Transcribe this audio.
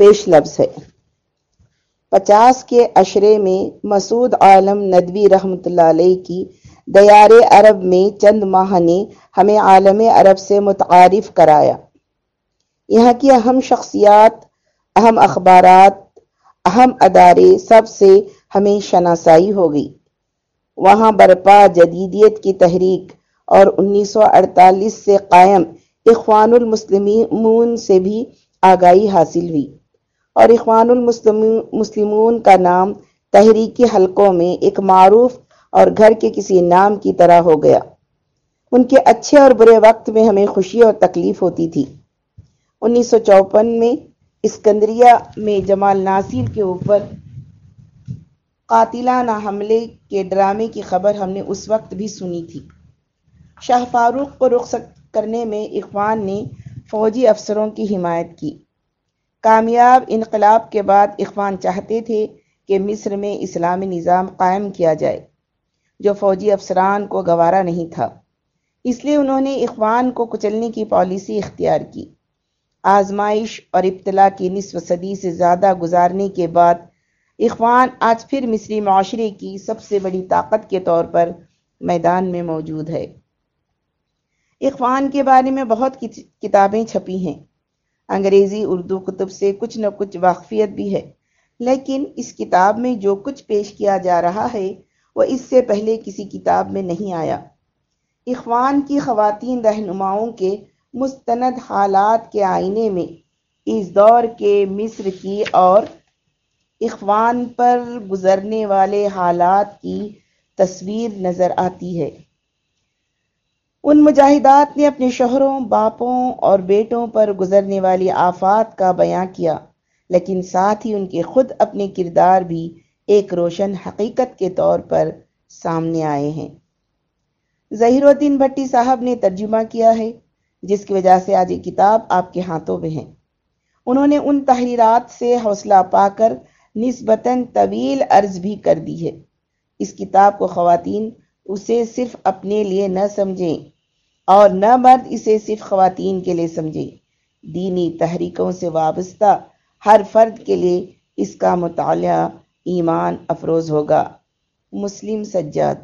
پیش لفظ ہے۔ پچاس کے اشرے میں مسعود عالم ندوی رحمۃ اللہ علیہ کی دیار عرب میں چند ماہ نے ہمیں عالم عرب سے متعارف کرایا۔ یہاں کی اہم شخصیات، اہم اخبارات، اہم ادارے سب سے ہمیں شناسائی ہو گئی۔ وہاں برپا جدیدیت کی تحریک اور انیس سو اڑتالیس سے قائم اخوان المسلمون سے بھی آگاہی حاصل ہوئی۔ اور اخوان المسلمون کا نام تحریکی حلقوں میں ایک معروف اور گھر کے کسی نام کی طرح ہو گیا۔ ان کے اچھے اور برے وقت میں ہمیں خوشی اور تکلیف ہوتی تھی۔ انیس سو چوپن میں اسکندریہ میں جمال ناصر کے اوپر قاتلانہ حملے کے ڈرامے کی خبر ہم نے اس وقت بھی سنی تھی۔ شاہ فاروق کو رخصت کرنے میں اخوان نے فوجی افسروں کی حمایت کی۔ کامیاب انقلاب کے بعد اخوان چاہتے تھے کہ مصر میں اسلامی نظام قائم کیا جائے، جو فوجی افسران کو گوارا نہیں تھا۔ اس لیے انہوں نے اخوان کو کچلنے کی پالیسی اختیار کی۔ آزمائش اور ابتلا کی نصف صدی سے زیادہ گزارنے کے بعد اخوان آج پھر مصری معاشرے کی سب سے بڑی طاقت کے طور پر میدان میں موجود ہے۔ اخوان کے بارے میں بہت کتابیں چھپی ہیں۔ انگریزی اردو کتب سے کچھ نہ کچھ واقفیت بھی ہے۔ لیکن اس کتاب میں جو کچھ پیش کیا جا رہا ہے، وہ اس سے پہلے کسی کتاب میں نہیں آیا۔ اخوان کی خواتین رہنماؤں کے مستند حالات کے آئینے میں اس دور کے مصر کی اور اخوان پر گزرنے والے حالات کی تصویر نظر آتی ہے۔ ان مجاہدات نے اپنے شوہروں، باپوں اور بیٹوں پر گزرنے والی آفات کا بیان کیا، لیکن ساتھ ہی ان کے خود اپنے کردار بھی ایک روشن حقیقت کے طور پر سامنے آئے ہیں۔ ظہیر الدین بھٹی صاحب نے ترجمہ کیا ہے، جس کی وجہ سے آج یہ کتاب آپ کے ہاتھوں میں ہے۔ انہوں نے ان تحریرات سے حوصلہ پا کر نسبتاً طویل عرض بھی کر دی ہے۔ اس کتاب کو خواتین اسے صرف اپنے لیے نہ سمجھیں اور نہ مرد اسے صرف خواتین کے لیے سمجھے۔ دینی تحریکوں سے وابستہ ہر فرد کے لیے اس کا مطالعہ ایمان افروز ہوگا۔ مسلم سجاد